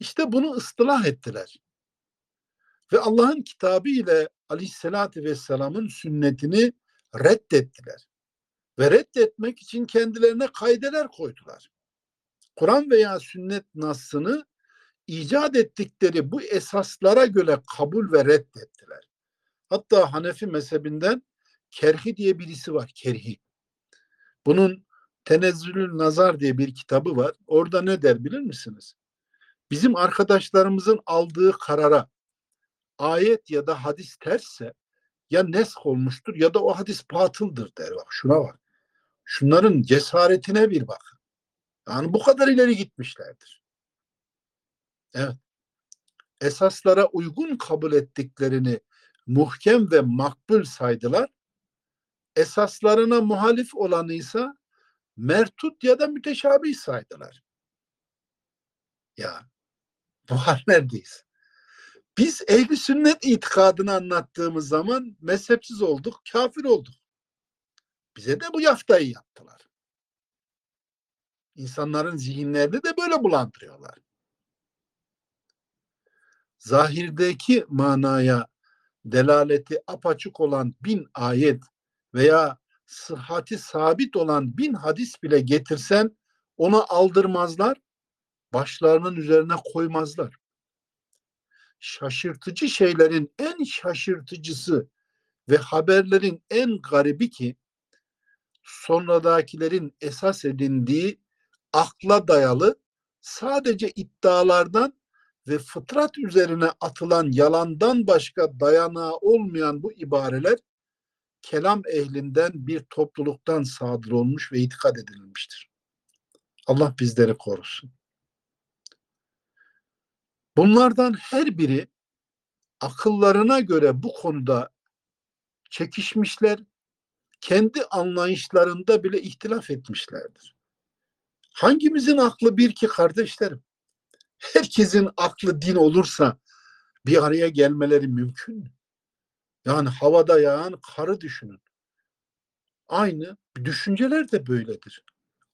İşte bunu ıstılah ettiler. Ve Allah'ın kitabı ile aleyhissalatü vesselamın sünnetini reddettiler. Ve reddetmek için kendilerine kaydeler koydular. Kur'an veya sünnet nasını icat ettikleri bu esaslara göre kabul ve reddettiler. Hatta Hanefi mezhebinden Kerhi diye birisi var. Kerhi. Bunun Tenezzülül Nazar diye bir kitabı var. Orada ne der bilir misiniz? Bizim arkadaşlarımızın aldığı karara ayet ya da hadis tersse ya nesk olmuştur ya da o hadis batıldır der. Bak şuna bak. Şunların cesaretine bir bak. Yani bu kadar ileri gitmişlerdir. Evet. Esaslara uygun kabul ettiklerini muhkem ve makbul saydılar. Esaslarına muhalif olanıysa mertut ya da müteşabih saydılar. Ya bu hallerdeyiz. [LAUGHS] Biz ehli sünnet itikadını anlattığımız zaman mezhepsiz olduk, kafir olduk. Bize de bu yaftayı yaptılar. İnsanların zihinlerini de böyle bulandırıyorlar. Zahirdeki manaya delaleti apaçık olan bin ayet veya sıhhati sabit olan bin hadis bile getirsen ona aldırmazlar, başlarının üzerine koymazlar. Şaşırtıcı şeylerin en şaşırtıcısı ve haberlerin en garibi ki sonradakilerin esas edindiği akla dayalı sadece iddialardan ve fıtrat üzerine atılan yalandan başka dayanağı olmayan bu ibareler kelam ehlinden bir topluluktan sadır olmuş ve itikad edilmiştir. Allah bizleri korusun. Bunlardan her biri akıllarına göre bu konuda çekişmişler, kendi anlayışlarında bile ihtilaf etmişlerdir. Hangimizin aklı bir ki kardeşlerim? Herkesin aklı din olursa bir araya gelmeleri mümkün mü? Yani havada yağan karı düşünün. Aynı düşünceler de böyledir.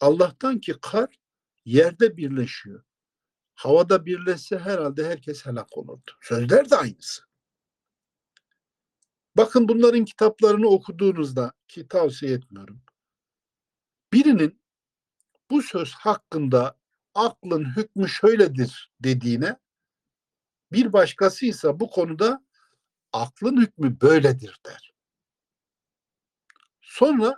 Allah'tan ki kar yerde birleşiyor. Havada birleşse herhalde herkes helak olurdu. Sözler de aynısı. Bakın bunların kitaplarını okuduğunuzda ki tavsiye etmiyorum. Birinin bu söz hakkında aklın hükmü şöyledir dediğine bir başkası ise bu konuda aklın hükmü böyledir der. Sonra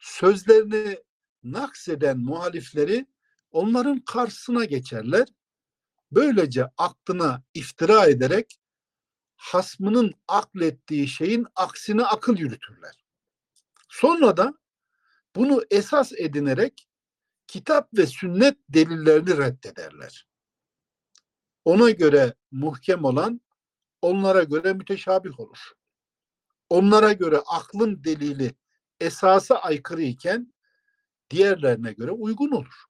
sözlerini nakseden muhalifleri onların karşısına geçerler. Böylece aklına iftira ederek hasmının aklettiği şeyin aksine akıl yürütürler. Sonra da bunu esas edinerek kitap ve sünnet delillerini reddederler. Ona göre muhkem olan onlara göre müteşabih olur. Onlara göre aklın delili esasa aykırı iken diğerlerine göre uygun olur.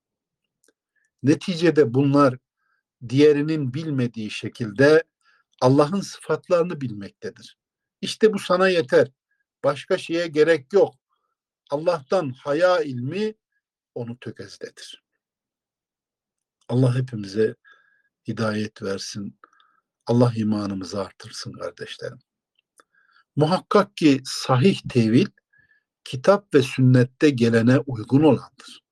Neticede bunlar diğerinin bilmediği şekilde Allah'ın sıfatlarını bilmektedir. İşte bu sana yeter. Başka şeye gerek yok. Allah'tan haya ilmi onu tökezletir. Allah hepimize hidayet versin. Allah imanımızı artırsın kardeşlerim. Muhakkak ki sahih tevil kitap ve sünnette gelene uygun olandır.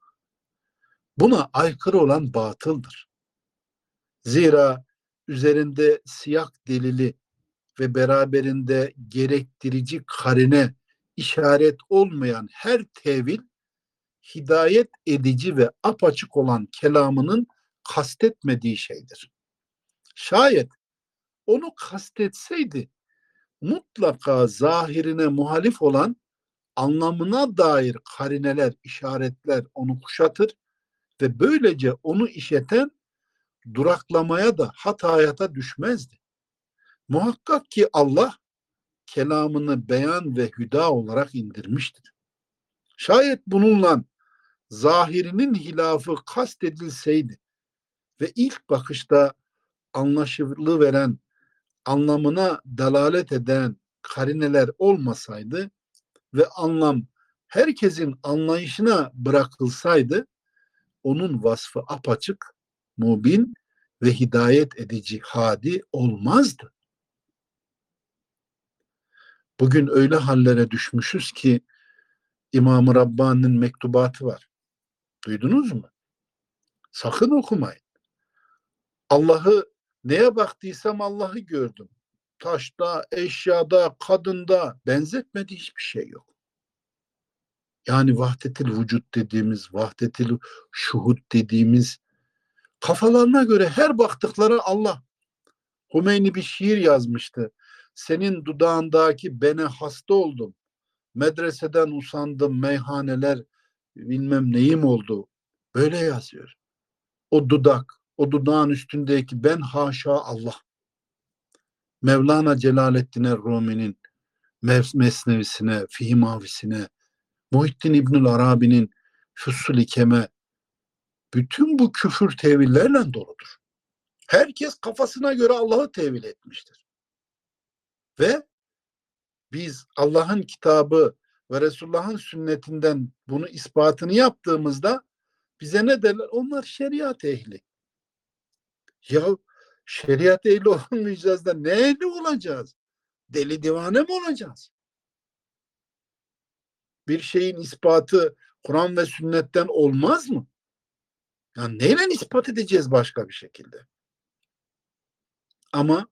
Buna aykırı olan batıldır. Zira üzerinde siyah delili ve beraberinde gerektirici karine işaret olmayan her tevil hidayet edici ve apaçık olan kelamının kastetmediği şeydir. Şayet onu kastetseydi mutlaka zahirine muhalif olan anlamına dair karineler, işaretler onu kuşatır ve böylece onu işeten duraklamaya da hataya da düşmezdi. Muhakkak ki Allah kelamını beyan ve hüda olarak indirmiştir. Şayet bununla zahirinin hilafı kastedilseydi ve ilk bakışta anlaşılı veren, anlamına dalalet eden karineler olmasaydı ve anlam herkesin anlayışına bırakılsaydı onun vasfı apaçık, mubin ve hidayet edici hadi olmazdı. Bugün öyle hallere düşmüşüz ki İmam-ı Rabbani'nin mektubatı var. Duydunuz mu? Sakın okumayın. Allah'ı neye baktıysam Allah'ı gördüm. Taşta, eşyada, kadında benzetmedi hiçbir şey yok. Yani vahdetil vücut dediğimiz, vahdetil şuhud dediğimiz kafalarına göre her baktıkları Allah. Hümeyni bir şiir yazmıştı. Senin dudağındaki bene hasta oldum. Medreseden usandım, meyhaneler bilmem neyim oldu. Böyle yazıyor. O dudak, o dudağın üstündeki ben haşa Allah. Mevlana Celaleddin Rumi'nin mesnevisine, fihimavisine, Muhittin İbnül Arabi'nin Füssul-i Keme bütün bu küfür tevillerle doludur. Herkes kafasına göre Allah'ı tevil etmiştir. Ve biz Allah'ın kitabı ve Resulullah'ın sünnetinden bunu ispatını yaptığımızda bize ne derler? Onlar şeriat ehli. Ya şeriat ehli [LAUGHS] olmayacağız da ne ehli olacağız? Deli divane mi olacağız? Bir şeyin ispatı Kur'an ve sünnetten olmaz mı? Yani neyle ispat edeceğiz başka bir şekilde? Ama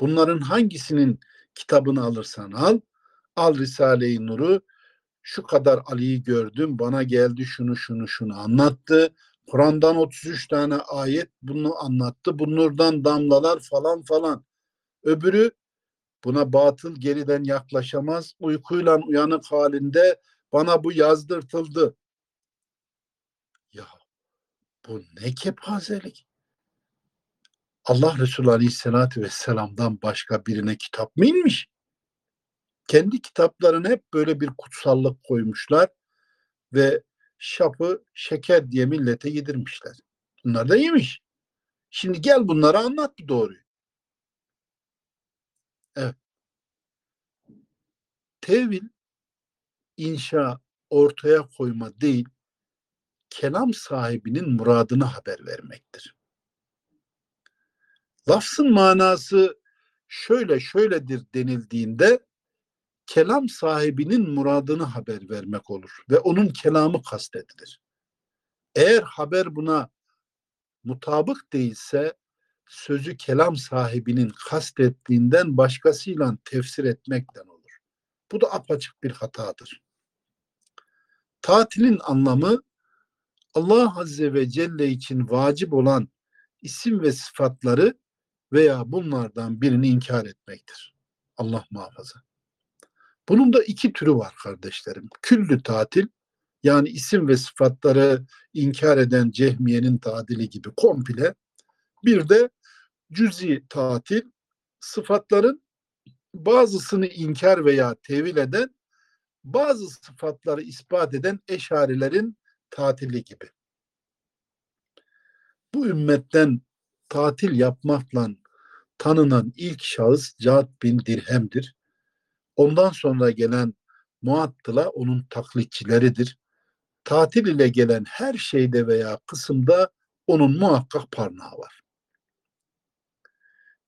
bunların hangisinin kitabını alırsan al, al Risale-i Nur'u, şu kadar Ali'yi gördüm, bana geldi şunu şunu şunu anlattı. Kur'an'dan 33 tane ayet bunu anlattı. Bunlardan damlalar falan falan. Öbürü buna batıl geriden yaklaşamaz. Uykuyla uyanık halinde bana bu yazdırtıldı. Ya bu ne kepazelik. Allah Resulü Aleyhisselatü Vesselam'dan başka birine kitap mı inmiş? Kendi kitaplarına hep böyle bir kutsallık koymuşlar ve şapı şeker diye millete yedirmişler. Bunlar da yemiş. Şimdi gel bunları anlat bir doğruyu. Evet. Tevil inşa ortaya koyma değil, kelam sahibinin muradını haber vermektir. Lafzın manası şöyle şöyledir denildiğinde kelam sahibinin muradını haber vermek olur ve onun kelamı kastedilir. Eğer haber buna mutabık değilse sözü kelam sahibinin kastettiğinden başkasıyla tefsir etmekten olur. Bu da apaçık bir hatadır. Tatilin anlamı Allah Azze ve Celle için vacip olan isim ve sıfatları veya bunlardan birini inkar etmektir. Allah muhafaza. Bunun da iki türü var kardeşlerim. Küllü tatil yani isim ve sıfatları inkar eden cehmiyenin tadili gibi komple. Bir de cüzi tatil sıfatların bazısını inkar veya tevil eden bazı sıfatları ispat eden eşarilerin tatili gibi. Bu ümmetten tatil yapmakla tanınan ilk şahıs Cad bin Dirhem'dir. Ondan sonra gelen Muattıla onun taklitçileridir. Tatil ile gelen her şeyde veya kısımda onun muhakkak parmağı var.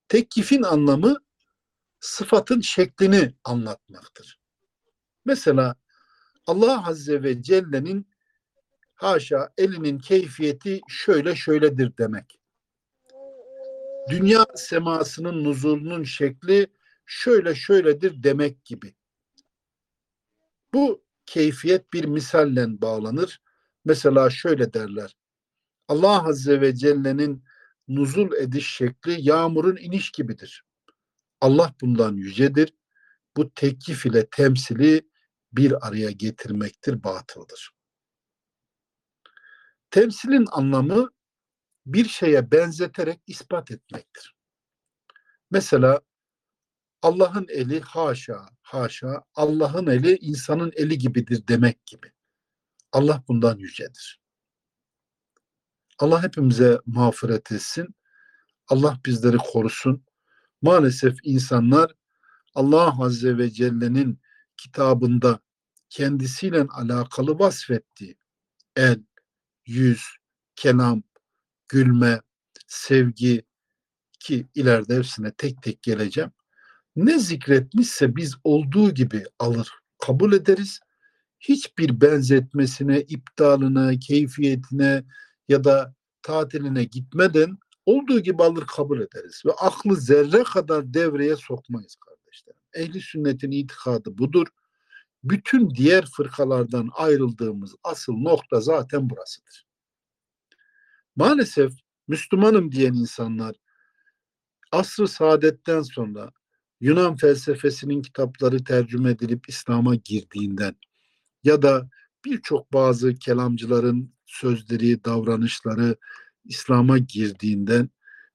Tekkifin anlamı sıfatın şeklini anlatmaktır. Mesela Allah Azze ve Celle'nin haşa elinin keyfiyeti şöyle şöyledir demek. Dünya semasının nuzulunun şekli şöyle şöyledir demek gibi. Bu keyfiyet bir misalle bağlanır. Mesela şöyle derler. Allah Azze ve Celle'nin nuzul ediş şekli yağmurun iniş gibidir. Allah bundan yücedir. Bu teklif ile temsili bir araya getirmektir, batıldır. Temsilin anlamı bir şeye benzeterek ispat etmektir. Mesela Allah'ın eli haşa, haşa, Allah'ın eli insanın eli gibidir demek gibi. Allah bundan yücedir. Allah hepimize mağfiret etsin. Allah bizleri korusun. Maalesef insanlar Allah Azze ve Celle'nin kitabında kendisiyle alakalı vasfettiği el, yüz, kelam, gülme, sevgi ki ileride hepsine tek tek geleceğim. Ne zikretmişse biz olduğu gibi alır, kabul ederiz. Hiçbir benzetmesine, iptalına, keyfiyetine ya da tatiline gitmeden olduğu gibi alır kabul ederiz. Ve aklı zerre kadar devreye sokmayız kardeşlerim. Ehli sünnetin itikadı budur. Bütün diğer fırkalardan ayrıldığımız asıl nokta zaten burasıdır. Maalesef Müslümanım diyen insanlar asr-ı saadetten sonra Yunan felsefesinin kitapları tercüme edilip İslam'a girdiğinden ya da birçok bazı kelamcıların sözleri, davranışları İslam'a girdiğinden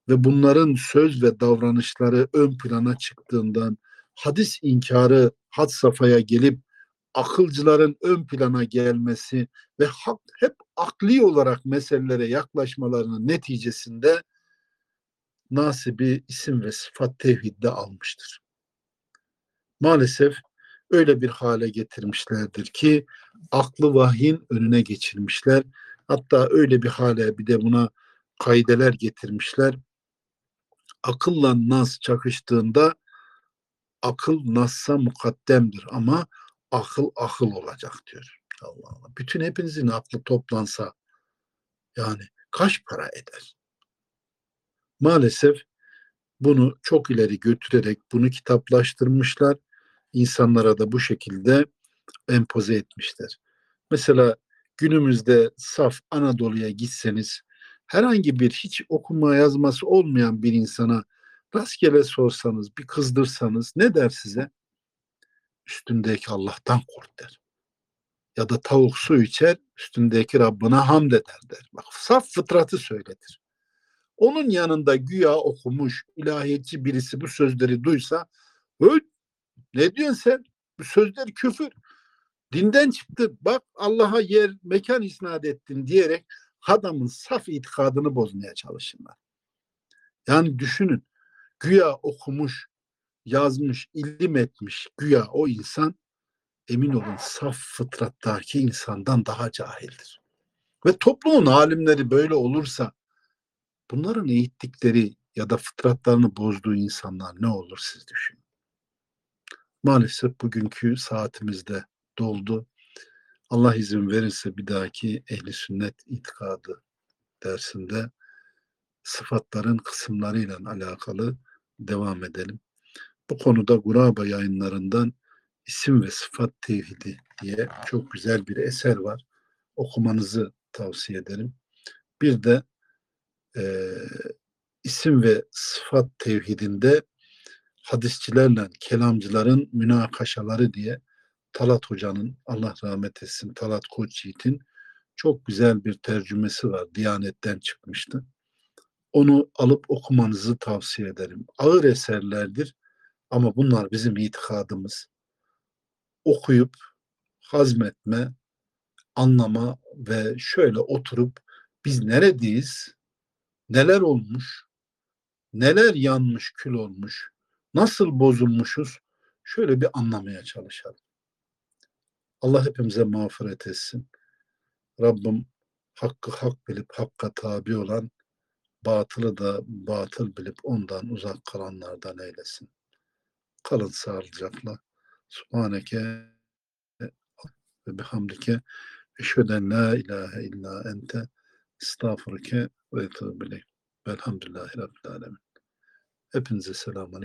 ve bunların söz ve davranışları ön plana çıktığından hadis inkarı had safhaya gelip akılcıların ön plana gelmesi ve hep akli olarak meselelere yaklaşmalarının neticesinde nasibi isim ve sıfat tevhidde almıştır. Maalesef öyle bir hale getirmişlerdir ki aklı vahyin önüne geçirmişler. Hatta öyle bir hale bir de buna kaideler getirmişler. Akılla nas çakıştığında akıl nas'a mukaddemdir ama akıl akıl olacak diyor. Allah Allah. Bütün hepinizin aklı toplansa yani kaç para eder? Maalesef bunu çok ileri götürerek bunu kitaplaştırmışlar. İnsanlara da bu şekilde empoze etmişler. Mesela günümüzde saf Anadolu'ya gitseniz herhangi bir hiç okuma yazması olmayan bir insana rastgele sorsanız, bir kızdırsanız ne der size? Üstündeki Allah'tan kork der. Ya da tavuk su içer, üstündeki Rabbine hamd eder der. Bak saf fıtratı söyledir. Onun yanında güya okumuş ilahiyetçi birisi bu sözleri duysa ne diyorsun sen? Bu sözler küfür. Dinden çıktı. Bak Allah'a yer, mekan isnat ettin diyerek adamın saf itikadını bozmaya çalışırlar. Yani düşünün. Güya okumuş, yazmış, ilim etmiş güya o insan emin olun saf fıtrattaki insandan daha cahildir. Ve toplumun alimleri böyle olursa bunların eğittikleri ya da fıtratlarını bozduğu insanlar ne olur siz düşünün. Maalesef bugünkü saatimizde doldu. Allah izin verirse bir dahaki ehli sünnet itikadı dersinde sıfatların kısımlarıyla alakalı devam edelim. Bu konuda Guraba yayınlarından isim ve sıfat tevhidi diye çok güzel bir eser var. Okumanızı tavsiye ederim. Bir de e, isim ve sıfat tevhidinde hadisçilerle kelamcıların münakaşaları diye Talat Hoca'nın Allah rahmet etsin Talat Koç Yiğit'in çok güzel bir tercümesi var. Diyanet'ten çıkmıştı. Onu alıp okumanızı tavsiye ederim. Ağır eserlerdir ama bunlar bizim itikadımız. Okuyup hazmetme, anlama ve şöyle oturup biz neredeyiz? Neler olmuş? Neler yanmış, kül olmuş? Nasıl bozulmuşuz? Şöyle bir anlamaya çalışalım. Allah hepimize mağfiret etsin. Rabbim hakkı hak bilip hakka tabi olan batılı da batıl bilip ondan uzak kalanlardan eylesin. Kalın sağlıcakla. Subhaneke ve bihamdike eşveden la ilahe illa ente estağfurke ve etûbü ileyk. Velhamdülillahi Rabbil alemin. Hepinize selamun.